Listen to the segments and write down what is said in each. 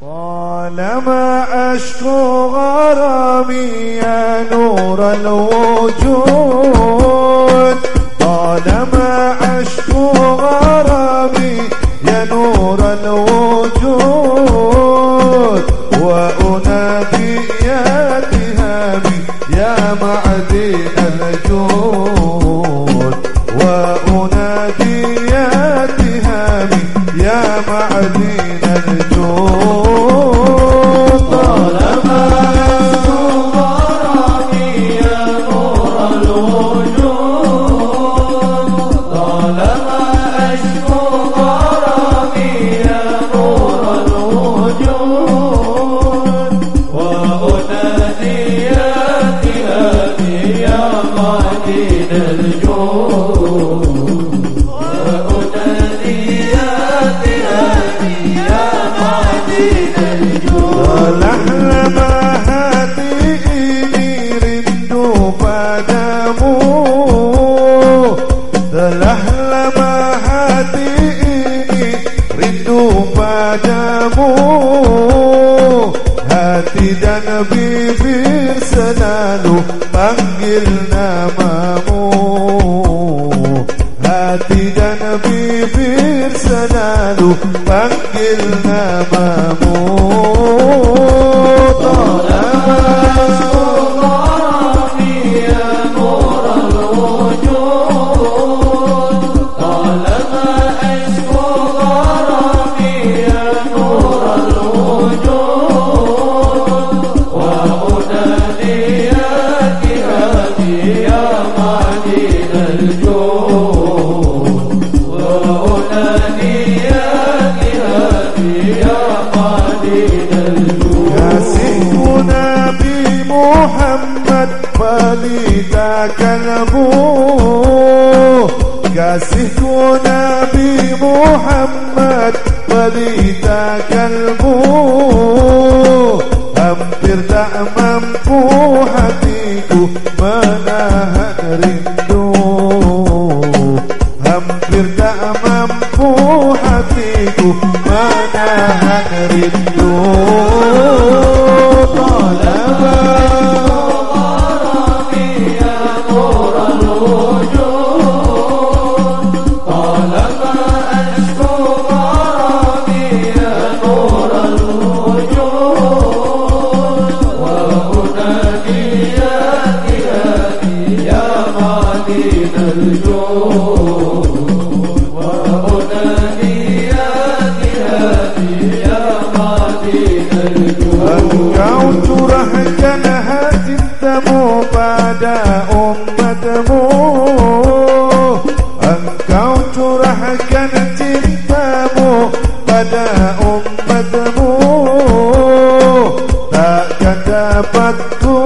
طالما أشكو غرامي يا نور الوجود. طالما أشكو غرامي يا نور الوجود. وأنادي يا تهامي يا معدن الجود. وأنادي يا تهامي يا معدن الجود. Padamu Telah lama hati ini rindu padamu. Hati dan bibir selalu panggil namamu. Hati dan bibir selalu panggil namamu Kasihku Nabi Muhammad Hampir tak mampu hatiku Menahan rindu dapat ku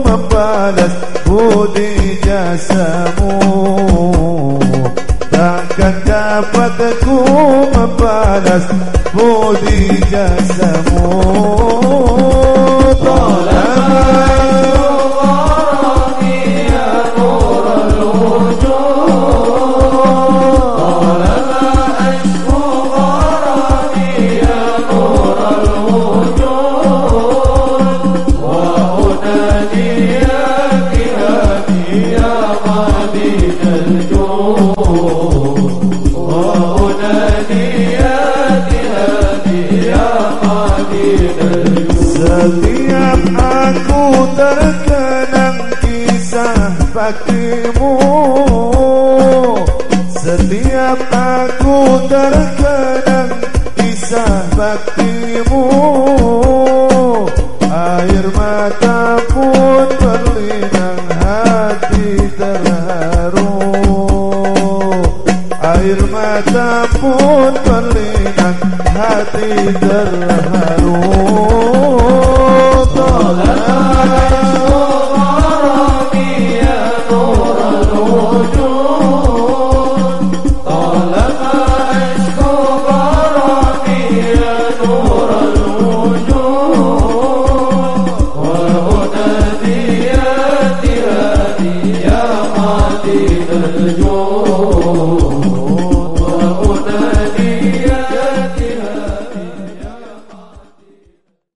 membalas budi jasamu. Takkan dapat ku membalas budi jasamu baktimu Setiap aku terkenang kisah baktimu Air mata pun berlinang hati terharu. Air mata pun berlinang hati terharu عقيدة الجوع